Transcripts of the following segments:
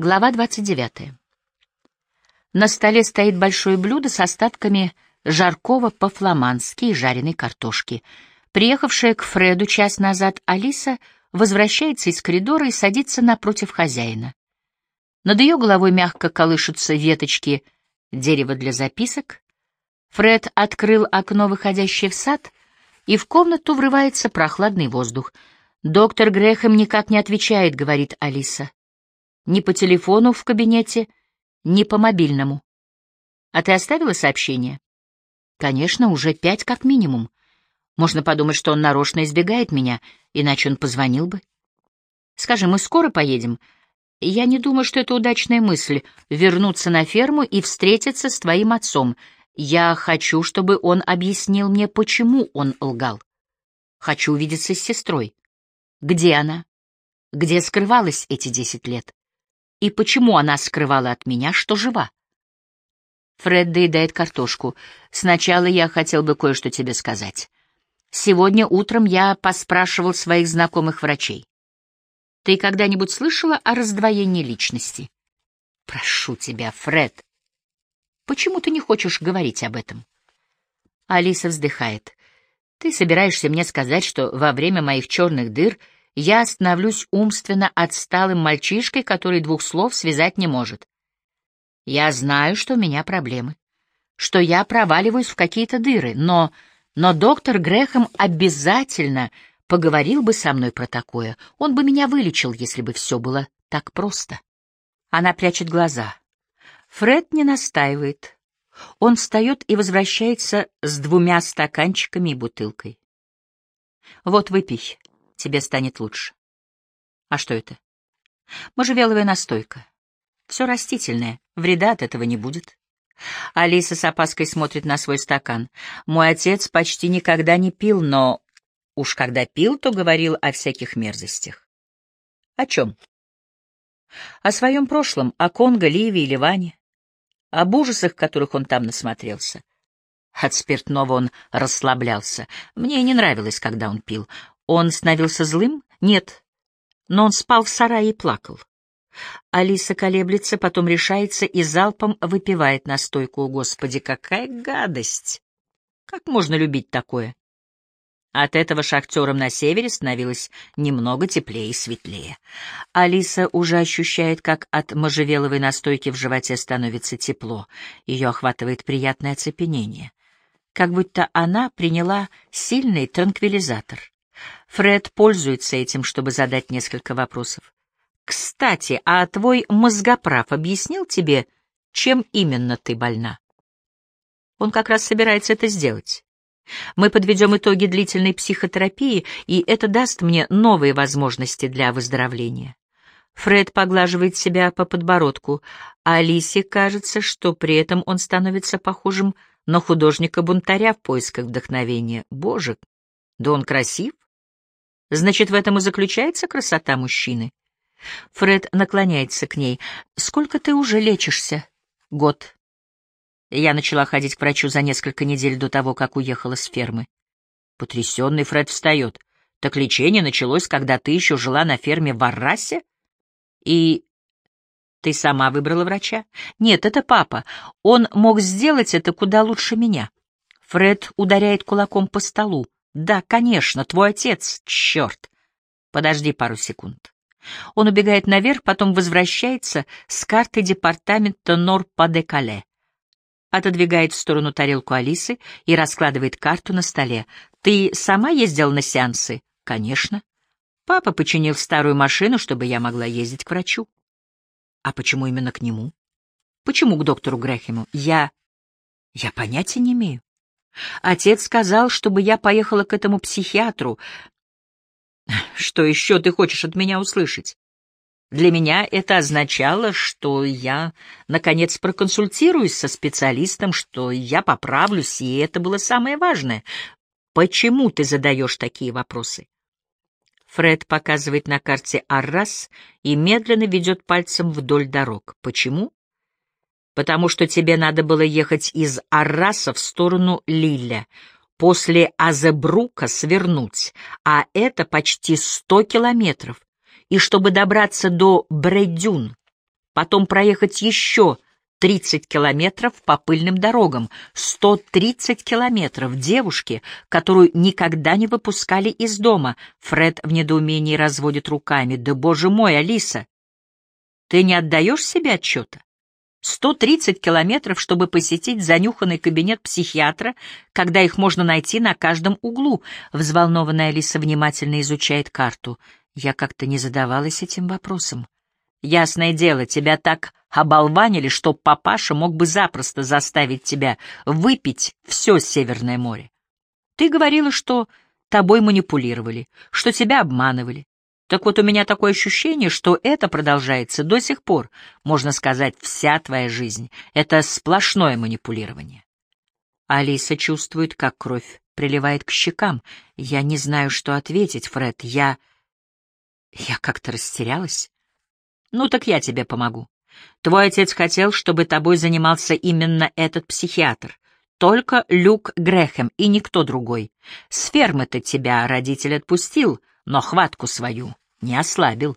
Глава 29. На столе стоит большое блюдо с остатками жаркого по-фламандски и жареной картошки. Приехавшая к Фреду час назад Алиса возвращается из коридора и садится напротив хозяина. Над ее головой мягко колышутся веточки дерева для записок. Фред открыл окно, выходящее в сад, и в комнату врывается прохладный воздух. «Доктор Грэхэм никак не отвечает», — говорит Алиса. Ни по телефону в кабинете, ни по мобильному. А ты оставила сообщение? Конечно, уже пять как минимум. Можно подумать, что он нарочно избегает меня, иначе он позвонил бы. Скажи, мы скоро поедем? Я не думаю, что это удачная мысль — вернуться на ферму и встретиться с твоим отцом. Я хочу, чтобы он объяснил мне, почему он лгал. Хочу увидеться с сестрой. Где она? Где скрывалась эти десять лет? И почему она скрывала от меня, что жива? Фред доедает картошку. Сначала я хотел бы кое-что тебе сказать. Сегодня утром я поспрашивал своих знакомых врачей. Ты когда-нибудь слышала о раздвоении личности? Прошу тебя, Фред. Почему ты не хочешь говорить об этом? Алиса вздыхает. Ты собираешься мне сказать, что во время моих черных дыр — я становлюсь умственно отсталым мальчишкой, который двух слов связать не может. Я знаю, что у меня проблемы, что я проваливаюсь в какие-то дыры, но... Но доктор Грехом обязательно поговорил бы со мной про такое. Он бы меня вылечил, если бы все было так просто. Она прячет глаза. Фред не настаивает. Он встает и возвращается с двумя стаканчиками и бутылкой. Вот выпей тебе станет лучше. А что это? Можжевеловая настойка. Все растительное, вреда от этого не будет. Алиса с опаской смотрит на свой стакан. Мой отец почти никогда не пил, но уж когда пил, то говорил о всяких мерзостях. О чем? О своем прошлом, о Конго, Ливии, Ливане, об ужасах, которых он там насмотрелся. От спиртного он расслаблялся. Мне не нравилось, когда он пил. Он становился злым? Нет. Но он спал в сарае и плакал. Алиса колеблется, потом решается и залпом выпивает настойку. Господи, какая гадость! Как можно любить такое? От этого шахтерам на севере становилось немного теплее и светлее. Алиса уже ощущает, как от можжевеловой настойки в животе становится тепло. Ее охватывает приятное оцепенение. Как будто она приняла сильный транквилизатор. Фред пользуется этим, чтобы задать несколько вопросов. «Кстати, а твой мозгоправ объяснил тебе, чем именно ты больна?» Он как раз собирается это сделать. Мы подведем итоги длительной психотерапии, и это даст мне новые возможности для выздоровления. Фред поглаживает себя по подбородку, а Алисе кажется, что при этом он становится похожим на художника-бунтаря в поисках вдохновения. Боже, да он красив! Значит, в этом и заключается красота мужчины. Фред наклоняется к ней. «Сколько ты уже лечишься?» «Год». Я начала ходить к врачу за несколько недель до того, как уехала с фермы. Потрясенный Фред встает. «Так лечение началось, когда ты еще жила на ферме в Аррасе?» «И ты сама выбрала врача?» «Нет, это папа. Он мог сделать это куда лучше меня». Фред ударяет кулаком по столу. Да, конечно, твой отец. Черт. Подожди пару секунд. Он убегает наверх, потом возвращается с картой департамента Нор-Па-де-Кале. Отодвигает в сторону тарелку Алисы и раскладывает карту на столе. «Ты сама ездила на сеансы?» «Конечно. Папа починил старую машину, чтобы я могла ездить к врачу». «А почему именно к нему?» «Почему к доктору Грэхему?» «Я... я понятия не имею. Отец сказал, чтобы я поехала к этому психиатру. Что еще ты хочешь от меня услышать? Для меня это означало, что я, наконец, проконсультируюсь со специалистом, что я поправлюсь, и это было самое важное. Почему ты задаешь такие вопросы? Фред показывает на карте Аррас и медленно ведет пальцем вдоль дорог. Почему? Потому что тебе надо было ехать из Арраса в сторону Лилля, после Азебрука свернуть, а это почти сто километров, и чтобы добраться до Бредюн, потом проехать еще 30 километров по пыльным дорогам, 130 километров девушке, которую никогда не выпускали из дома. Фред в недоумении разводит руками. «Да, боже мой, Алиса! Ты не отдаешь себе отчета? 130 километров, чтобы посетить занюханный кабинет психиатра, когда их можно найти на каждом углу. Взволнованная Алиса внимательно изучает карту. Я как-то не задавалась этим вопросом. Ясное дело, тебя так оболванили, что папаша мог бы запросто заставить тебя выпить все Северное море. Ты говорила, что тобой манипулировали, что тебя обманывали. Так вот, у меня такое ощущение, что это продолжается до сих пор. Можно сказать, вся твоя жизнь — это сплошное манипулирование. Алиса чувствует, как кровь приливает к щекам. Я не знаю, что ответить, Фред. Я... Я как-то растерялась. Ну так я тебе помогу. Твой отец хотел, чтобы тобой занимался именно этот психиатр. Только Люк Грэхэм и никто другой. С фермы-то тебя родитель отпустил, но хватку свою не ослабил.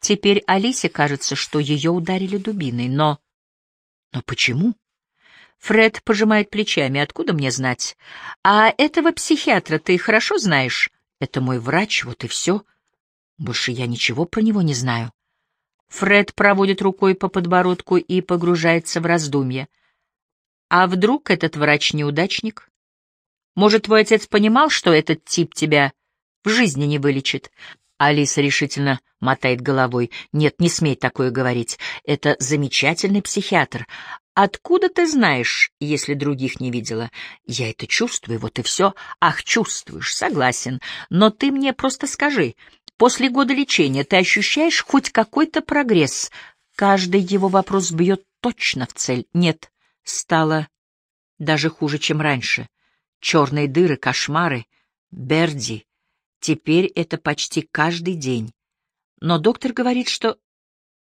Теперь Алисе кажется, что ее ударили дубиной, но... Но почему? Фред пожимает плечами. Откуда мне знать? А этого психиатра ты хорошо знаешь? Это мой врач, вот и все. Больше я ничего про него не знаю. Фред проводит рукой по подбородку и погружается в раздумье. А вдруг этот врач-неудачник? Может, твой отец понимал, что этот тип тебя в жизни не вылечит? Алиса решительно мотает головой. Нет, не смей такое говорить. Это замечательный психиатр. Откуда ты знаешь, если других не видела? Я это чувствую, вот и все. Ах, чувствуешь, согласен. Но ты мне просто скажи, После года лечения ты ощущаешь хоть какой-то прогресс? Каждый его вопрос бьет точно в цель. Нет, стало даже хуже, чем раньше. Черные дыры, кошмары, Берди. Теперь это почти каждый день. Но доктор говорит, что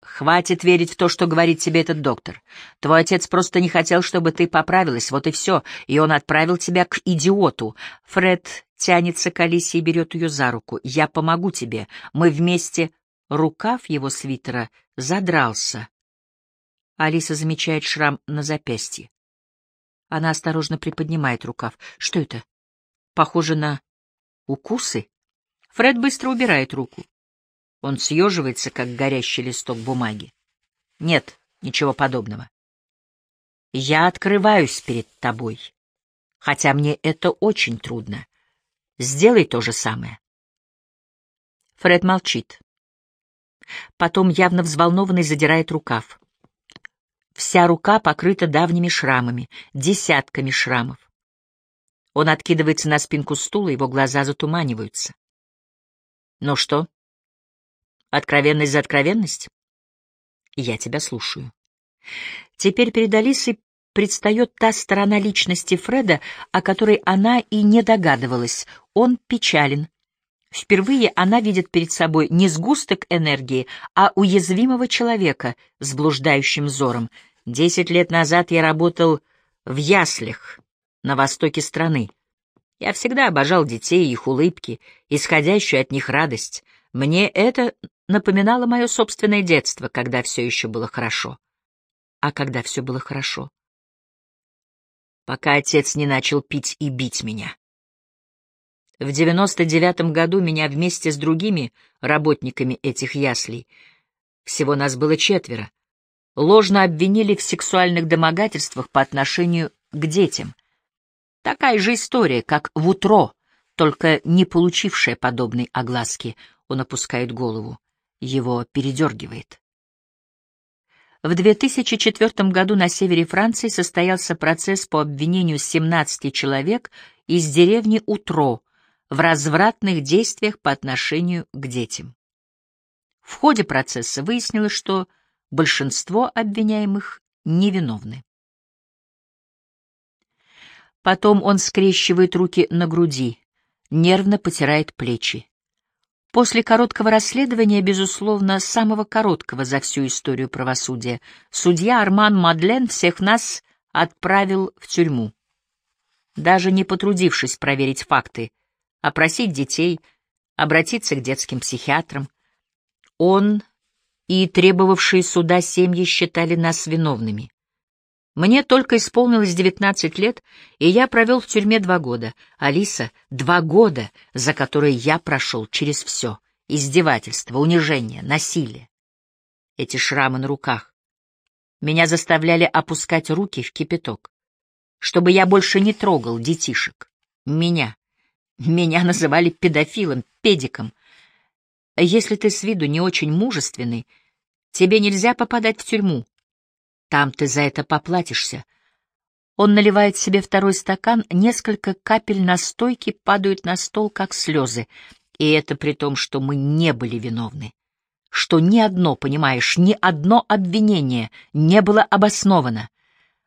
Хватит верить в то, что говорит тебе этот доктор. Твой отец просто не хотел, чтобы ты поправилась, вот и все, и он отправил тебя к идиоту. Фред тянется к Алисе и берет ее за руку. Я помогу тебе. Мы вместе... Рукав его свитера задрался. Алиса замечает шрам на запястье. Она осторожно приподнимает рукав. Что это? Похоже на укусы? Фред быстро убирает руку. Он съеживается, как горящий листок бумаги. Нет, ничего подобного. Я открываюсь перед тобой, хотя мне это очень трудно. Сделай то же самое. Фред молчит. Потом, явно взволнованный, задирает рукав. Вся рука покрыта давними шрамами, десятками шрамов. Он откидывается на спинку стула, его глаза затуманиваются. Ну что? Откровенность за откровенность? Я тебя слушаю. Теперь перед Алисой предстает та сторона личности Фреда, о которой она и не догадывалась. Он печален. Впервые она видит перед собой не сгусток энергии, а уязвимого человека с блуждающим взором. Десять лет назад я работал в яслях на востоке страны. Я всегда обожал детей, их улыбки, исходящую от них радость. Мне это напоминало мое собственное детство, когда все еще было хорошо. А когда все было хорошо? Пока отец не начал пить и бить меня. В девяносто девятом году меня вместе с другими работниками этих яслей, всего нас было четверо, ложно обвинили в сексуальных домогательствах по отношению к детям. Такая же история, как в утро, только не получившая подобной огласки. Он опускает голову его передергивает. В 2004 году на севере Франции состоялся процесс по обвинению 17 человек из деревни Утро в развратных действиях по отношению к детям. В ходе процесса выяснилось, что большинство обвиняемых невиновны. Потом он скрещивает руки на груди, нервно потирает плечи. После короткого расследования, безусловно, самого короткого за всю историю правосудия, судья Арман Мадлен всех нас отправил в тюрьму. Даже не потрудившись проверить факты, опросить детей, обратиться к детским психиатрам, он и требовавшие суда семьи считали нас виновными. Мне только исполнилось девятнадцать лет, и я провел в тюрьме два года. Алиса — два года, за которые я прошел через все. Издевательство, унижение, насилие. Эти шрамы на руках. Меня заставляли опускать руки в кипяток, чтобы я больше не трогал детишек. Меня. Меня называли педофилом, педиком. Если ты с виду не очень мужественный, тебе нельзя попадать в тюрьму. Там ты за это поплатишься. Он наливает себе второй стакан, несколько капель настойки падают на стол, как слезы. И это при том, что мы не были виновны. Что ни одно, понимаешь, ни одно обвинение не было обосновано.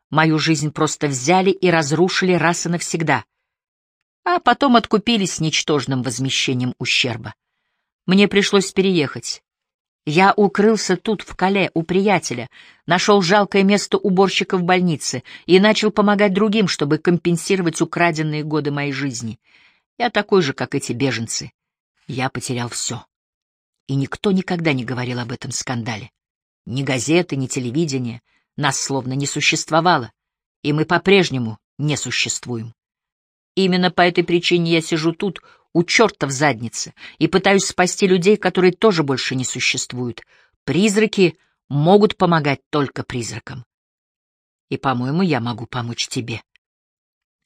Мою жизнь просто взяли и разрушили раз и навсегда. А потом откупились ничтожным возмещением ущерба. Мне пришлось переехать. Я укрылся тут, в Кале, у приятеля, нашел жалкое место уборщика в больнице и начал помогать другим, чтобы компенсировать украденные годы моей жизни. Я такой же, как эти беженцы. Я потерял все. И никто никогда не говорил об этом скандале. Ни газеты, ни телевидение. Нас словно не существовало. И мы по-прежнему не существуем. Именно по этой причине я сижу тут, у черта в заднице, и пытаюсь спасти людей, которые тоже больше не существуют. Призраки могут помогать только призракам. И, по-моему, я могу помочь тебе.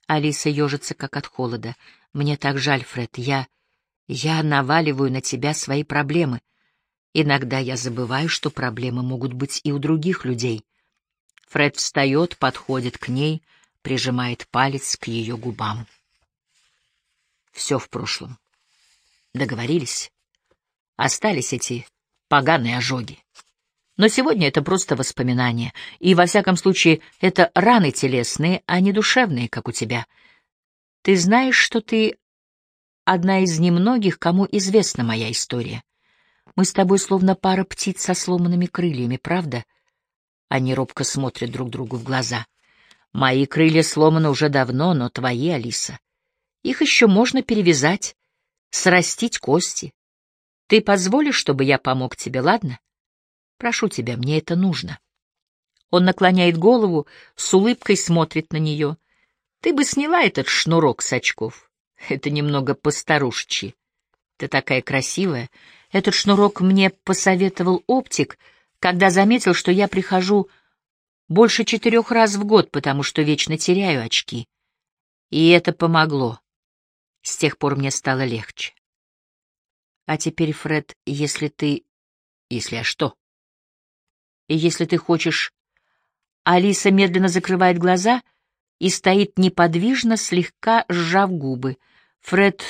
Алиса ежится, как от холода. Мне так жаль, Фред. Я... я наваливаю на тебя свои проблемы. Иногда я забываю, что проблемы могут быть и у других людей. Фред встает, подходит к ней, прижимает палец к ее губам. Все в прошлом. Договорились? Остались эти поганые ожоги. Но сегодня это просто воспоминания, и, во всяком случае, это раны телесные, а не душевные, как у тебя. Ты знаешь, что ты одна из немногих, кому известна моя история. Мы с тобой словно пара птиц со сломанными крыльями, правда? Они робко смотрят друг другу в глаза. Мои крылья сломаны уже давно, но твои, Алиса, их еще можно перевязать, срастить кости. Ты позволишь, чтобы я помог тебе, ладно? Прошу тебя, мне это нужно. Он наклоняет голову, с улыбкой смотрит на нее. Ты бы сняла этот шнурок с очков. Это немного постарушечи. Ты такая красивая. Этот шнурок мне посоветовал оптик, когда заметил, что я прихожу больше четырех раз в год, потому что вечно теряю очки. И это помогло. С тех пор мне стало легче. А теперь, Фред, если ты... Если а что? И если ты хочешь... Алиса медленно закрывает глаза и стоит неподвижно, слегка сжав губы. Фред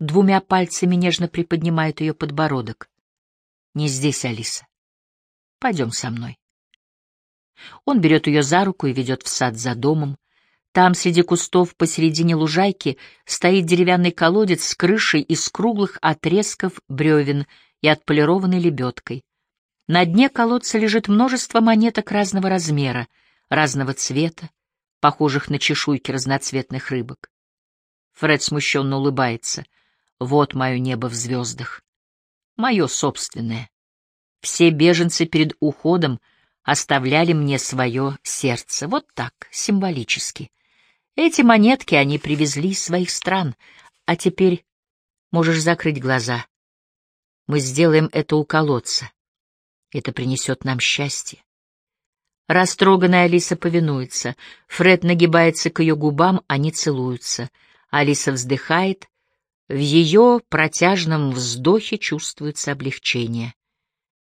двумя пальцами нежно приподнимает ее подбородок. Не здесь, Алиса. Пойдем со мной. Он берет ее за руку и ведет в сад за домом. Там, среди кустов, посередине лужайки, стоит деревянный колодец с крышей из круглых отрезков бревен и отполированной лебедкой. На дне колодца лежит множество монеток разного размера, разного цвета, похожих на чешуйки разноцветных рыбок. Фред смущенно улыбается. Вот мое небо в звездах. Мое собственное. Все беженцы перед уходом оставляли мне свое сердце. Вот так, символически. Эти монетки они привезли из своих стран, а теперь можешь закрыть глаза. Мы сделаем это у колодца. Это принесет нам счастье. Растроганная Алиса повинуется. Фред нагибается к ее губам, они целуются. Алиса вздыхает. В ее протяжном вздохе чувствуется облегчение.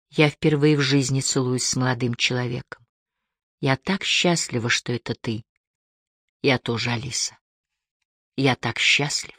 Я впервые в жизни целуюсь с молодым человеком. Я так счастлива, что это ты. Я тоже, Алиса. Я так счастлив.